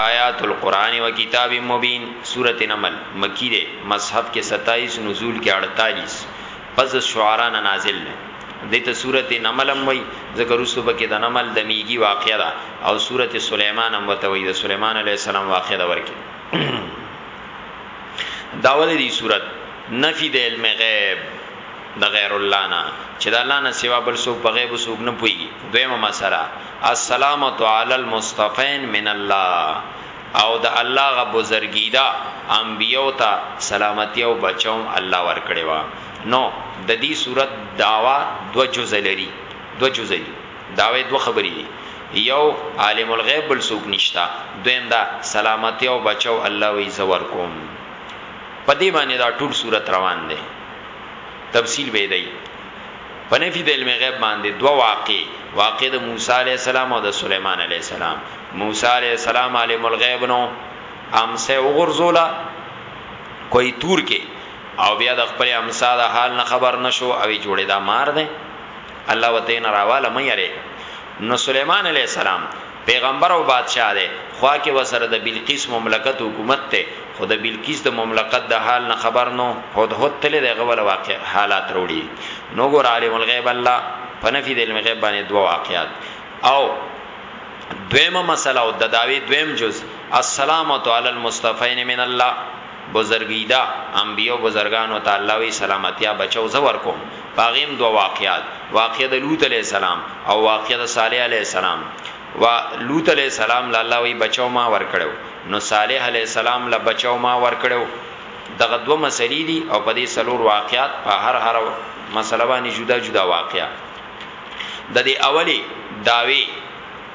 آیات القرآن و کتاب مبین سورت نمل مکی دے مصحف کې 27 نزول کې 48 پس شعرا نه نازل دے دیتا سورت نمل هم وی ذکر رسو بکی دا نمل دا میگی واقع دا او سورت سلیمان هم وتا وی دا سلیمان علیہ السلام واقع دا ورکی داول دی سورت نفی دا علم غیب دا غیر اللہ نا چې دا الله نه سوا بل سو په غیب سوګ نه پوي دویمه مسره السلامة علی المصطفین من الله او د الله غ بزرګی ده انبیاو ته سلامتی او بچو هم الله ورکړی وه نو ددی سورت دعوه دوه جزء لری دوه جزء دی دعوی دوه خبری دی یو عالم الغیب بل څوک نشته دویم دا سلامتی او بچو الله وی زه ورکوم پدی باندی دا ټول سورت روان دی تفصیل به دی. په نفي د علم غیب باندې دوه واقع واقع د موسی علی السلام او د سليمان علی السلام موسی علی السلام عالم الغیب نو امسه وګرځولا کوئی تور کې او بیا د خپل امسا د حال نه خبر نشو او جوړې دا مار ده الله وتعالى راواله مې یاره نو سليمان علی السلام پیغمبر او بادشاه دی، خوا کې ورسره د بلقیس مملکت حکومت دی، خو د بلقیس د مملکت د حال نه خبر نه وو، هدهد تللی دی، هغه وله واقع حالات راوړي دي. نو ګوره عالم الغیب الله په نفي د علم غیب باندې دوه واقعات او دویمه مسله او ددعوې دویم جز، السلامة علی المصطفین من الله، بزرګیده انبیاء بزرګانو ته الله وی سلامتیا بچو زه ورکوم په هغه هم دوه واقعات واقعه د لوط علیه السلام او واقعه د صالح علیه السلام و لوط علیه السلام له الله وی بچو ما ورکړو نو صالح علیه السلام له بچو ما ورکړو دغه دوه مسلې دي او په دې سلور واقعات په هر هر مسله باندې جدا جدا واقعا د دې اولی داوی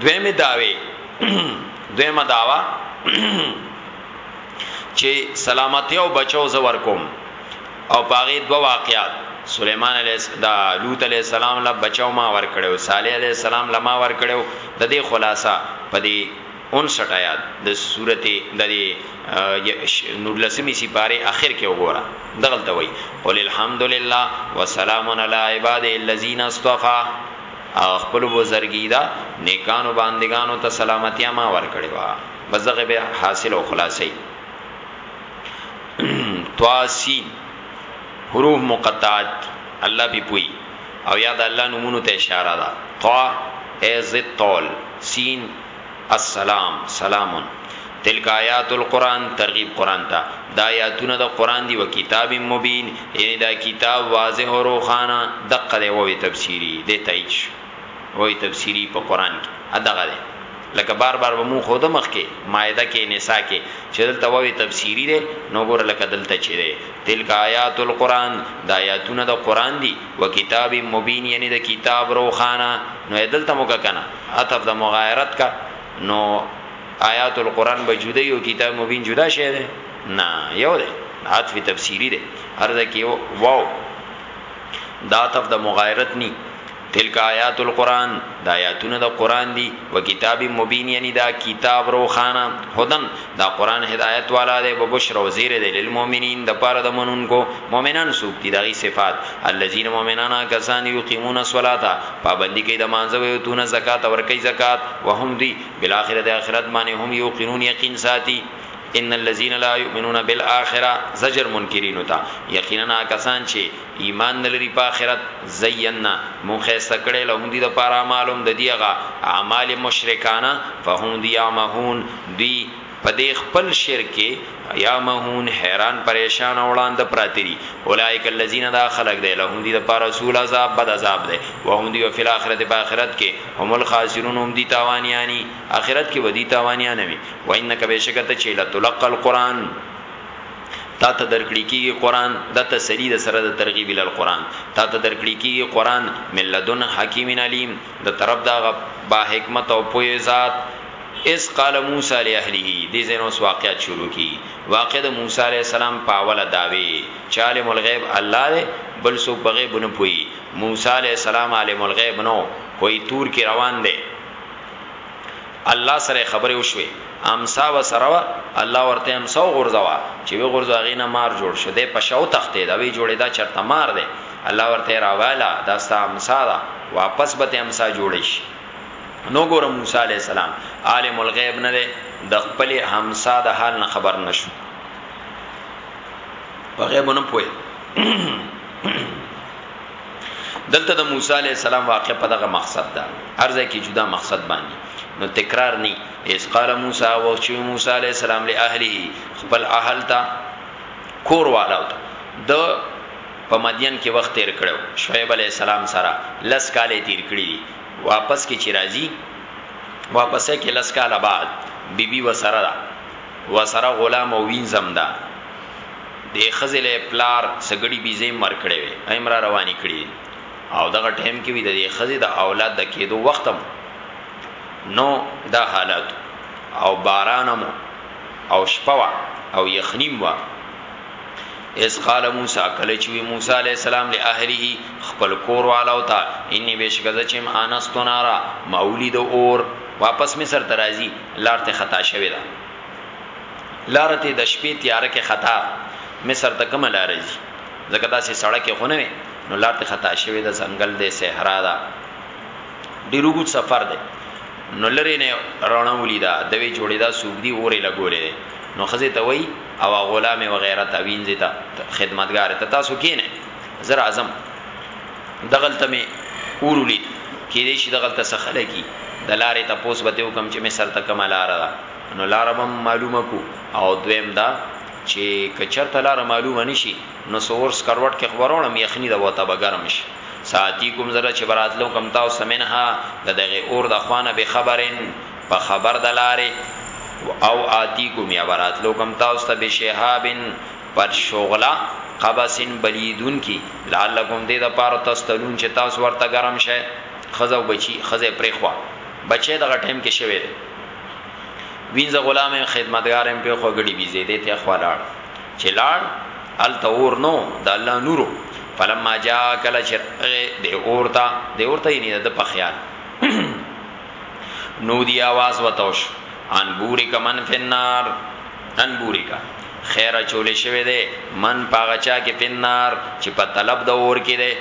دویمه داوی دویمه داوا چې سلامتی او بچو زور کوم او پاغه دوا واقعات سليمان عليه دا لوط عليه السلام لا بچو ما ور کړو صالح عليه السلام لما ور کړو د دې خلاصہ پدې 59 آیات د سورته د نورلسمی سپاره اخر کې وګوره دغلت وای قل الحمدلله وسلام علی عباد الذین اصطفى هغه خپل بزرګیدا نیکانو باندګانو ته سلامتیا ما ور کړی وا بس دغه به حاصل او خلاصي تواسین حروف مقطعات الله به پوي او یاد الله نمونه ته اشاره ده طا از طول سین السلام سلام تلک آیات القرآن ترغیب قرآن تا دا آیاتونه دا قرآن دی و کتاب مبین یعنی دا کتاب واضح و روخانا دقه دی ووی تفسیری دی تایچ ووی تفسیری پا قرآن کی ادغه دی لکه بار بار به مون خود مخ کې مائده کې نساء کې چې دلته ووی تفسیری دی نو ګور لکه دلته چې دی تلک آیات القرآن دا آیاتونه د قرآن دی و کتاب مبین یعنی د کتاب روخانا نو دلته مو کنه عطف د مغایرت کا نو آیات القرآن به جدا یو کتاب مبین جدا شه ده نه یو ده عطف تفسیری ده ارزه کې واو دا عطف د مغایرت نی تلک آیات القرآن دا آیاتونه د قرآن دی و کتاب مبین یعنی دا کتاب روخانه هدن دا قران هدایت والا دی ببشر او زیر دی للمؤمنین د پاره د منونکو مؤمنان سوق دي دغه صفات الذين مؤمنان کسان یقیمون الصلاه پابندی کوي د مانځه وي تونه زکات او ورکي زکات وهم دي بالاخره د اخرت باندې هم یقینون یقین ساتي ان الذين لا يؤمنون بالاخره زجر منکرین تا یقینا کسان چې ایمان نه لري په آخرت زینا مونږ ښایسته کړی لهم دوی لپاره اعمالهم د دوی هغه اعمال مشرکانه فهم دوی یعمهون دوی په دې خپل شرک کې یعمهون حیران پریشان او وړاند پراته دي اولئک الذین دا خلق دی لهم دوی لپاره سوء العذاب بد عذاب دی وهم دوی فی الاخرته په آخرت کې هم الخاسرون هم دي تاوانیانی آخرت کې ودی تاوانیان وي وانک بشکته چې لتلقى القرآن تا ته درکړی کیږي قران د تسلی د سره د ترغیب ال قران تا ته درکړی کیږي قران ملذن حکیم علیم د طرف دا با حکمت او پوی ذات اس قال موسی لاهله دې زینو واقعات شروع کی واقع د موسی علی السلام پاوله داوی چالم الغیب الله دې بل سو په غیب نه پوی موسی علی السلام عالم الغیب نو کوئی تور کې روان دی الله سره خبرې وشوې امسا به سره وه الله ورته امسا وغورځوه چې وې غورځو هغې نه مار جوړ شو دی په شا وتښتېده وې جوړېدا چرته مار دی الله ورته راویله دا ستا امسا ده واپس به ته امسا جوړې شي نو ګوره موسی علی السلام عالم الغیب نه دی د خپل همسا د حال نه خبر نشو په غیب نه پوي دلته د موسی علی السلام واقع په دغه مقصد ده ارزه کې جدا مقصد باندې نو تکرار ني اس قال موسی او چې موسی علی السلام له اهله خپل اهل تا کور والاو ته د په مدین کې وخت تیر کړو شعیب علی السلام سره لس کاله تیر کړی دي واپس کې چې راځي واپس کې لس کاله بعد بیبي وسره ده وسره غلام او وین زمدا دې خزې له پلار سګړي بيزې هم ورکړې وي ايم را رواني کړي او دغه ټیم کې وي د دې خزې د اولاد د کېدو وخت هم نو دا حالات او بارانم او شپوا او یخنیم وا اس قال موسی کله چې موسی علی السلام له اهله خپل کور والو ته انی بشکزه چم انستو نارا مولید اور واپس مصر ترازی لارته خطا شوی دا لار ته د شپې تیار کې خطا مصر ته کوم لار دي زکه دا سي سړک خو نه نو لار ته خطا شوی د ځنګل د صحرا دا ډیرو ګوت سفر دی نو لری نه رڼا ولیدا دوی جوړی دا سوق دی اورې لګولې نو خزه ته وای او غلام وغیرہ تا وینځي تا خدمتګار ته تاسو کینه زر اعظم دغلته می کور ولید کی دی شي دغلته څه خلګی د لارې تپوس به تیو کم چې مصر ته کومه لار ده نو لار به معلومه کو او دویم دا چې کچرته لار معلومه نشي نو سور سکروټ کې خبرونم یخنی د وته به ګرم شي ساعتی کوم زره چې براتلو کم تاسو سمنها د دغه اور د خوانه به خبرین په خبر د لارې او آتی کوم یا براتلو کم تاسو ته بشهابن پر شغله قبس بلیدونکي لعلکم دې لپاره تستلون چې تاسو ورته ګرم شئ ښځه او بچي ښځه پرېښوه بچی دغه ټایم کې شوی دی وینځه غلام یې خدمتګار یې پرېښوه ګډي بیزې دې ته خوا لاړ چې لاړ هلته اور نو د الله نورو فلما جا کله چې د اور ته د اور ته یې نه د په خیال نو دی आवाज وتوش ان بوري کمن فنار ان بوری کا خیر اچول شوی دی من پاغه چا کې په نار چې په طلب د اور کې دی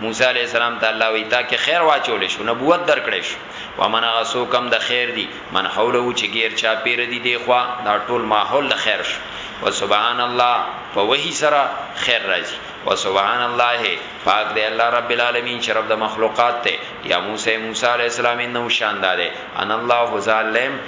موسی علی السلام ته الله وی تا کې خیر واچول شو نبوت درکړې شو ومن غسو کم د خیر دی من حوله چې غیر چا پیر دی دی خو دا ټول ماحول د خیر شو وسبحان الله په وਹੀ سره خیر راځي وسبحان الله پاک دی الله رب العالمین چې رب د مخلوقات ته یا موسی موسی علی السلام نو شاندار ان الله ذالم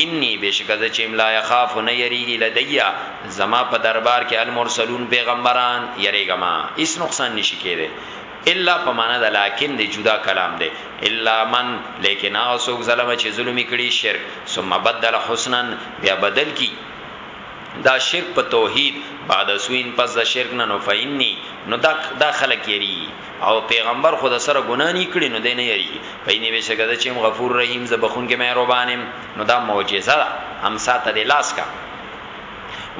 انی بېشکه زه چې یم لا یخاف نه یریږي لدی زما په دربار کې المرسلون پیغمبران یریږه ما هیڅ نقصان نشي کېدی الا په معنا د لکن دی جدا کلام دی الا من لیکن هغه څوک ظلم چې ظلم کړي شرک ثم بدل حسنا بیا بدل کی دا شرک په توحید بعد سوین پس د شرک نه نو فینی نو دا دا خلک یری او پیغمبر خو د سره ګنا نه کړی نو دی نه یری پینې بشکه د چم غفور رحیم ز بخون کې مهربانم نو دا معجزه ده هم ساته د لاس کا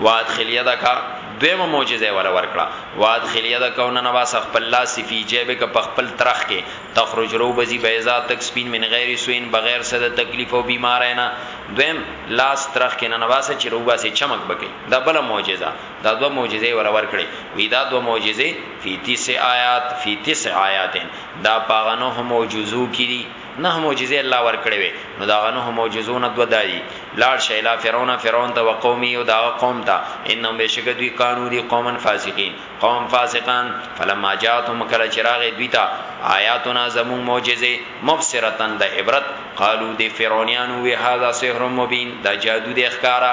وادخل یدک دویمه معجزه ولا ورکړه واد خلیه د کونه نوا سخ په الله صفی جیب ک په خپل ترخ کې تخرج رو بزی بیضا تک سپین من غیر سوین بغیر سد تکلیف او بیمار نه دویم لاس ترخ کې نوا سچ رو باسه چمک بکی دا بل معجزه دا دوه معجزې یې وله ورکړې، وایي دا دوه معجزې فی تسع آیات، فی تسع آیات، دا په هغه نهو معجزو کې دي، نهه معجزې الله ورکړې وې، نو د هغه نهو معجزو نه دوه دا دي، لاړ شه الی فرعون، فرعون ته، وقومه او د هغه قوم ته، انهم بېشکه دوی، کانو دي، قوما فاسقین، قوم فاسقان، فلما جاءتهم کله چې راغې دوی ته، آیاتنا زموږ معجزې، مبصرة د عبرت، قالو دې فرعونیانو ووې، هذا سحر مبین، دا جادو دی ښکاره.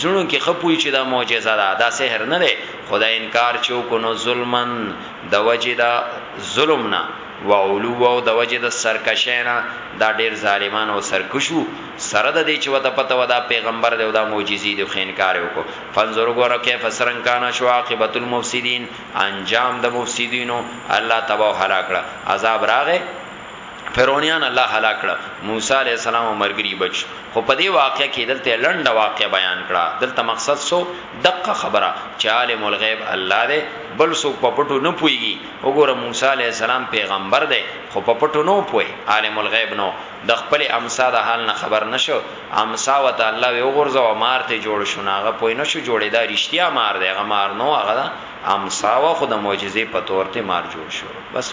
زړونو کې خپوي چې دا معجزه ده دا سحر نه ده خدا انکار چې وکونو ظلمن د وجه دا ظلم نه وعلو او د وجه د سرکشینا دا ډیر ظالمان او سرکشو سره د دې چې وته پته ودا پیغمبر دی او دا معجزې دی خو انکار وکړو فنظر غره کې فسرن کان شو عاقبت المفسدين انجام د مفسدینو الله تبا هلاکړه عذاب راغې فرعونیان الله هلاک کړه موسی علی السلام او مرګری بچ خو په دې واقعې کې دلته لنډه واقعې بیان کړه دلته مقصد سو دقه خبره چې عالم الغیب الله دی بل څوک په پټو نه پويږي وګوره موسی علی السلام پیغمبر دی خو په پټو نه پوي عالم الغیب نو د خپل امسا د حال نه خبر نشو امسا وت الله وی وګورځو مارته جوړ شو ناغه پوي نشو جوړې دا رښتیا مار دی غمار نو هغه امسا و خود معجزې په تور ته مار جوړ شو بس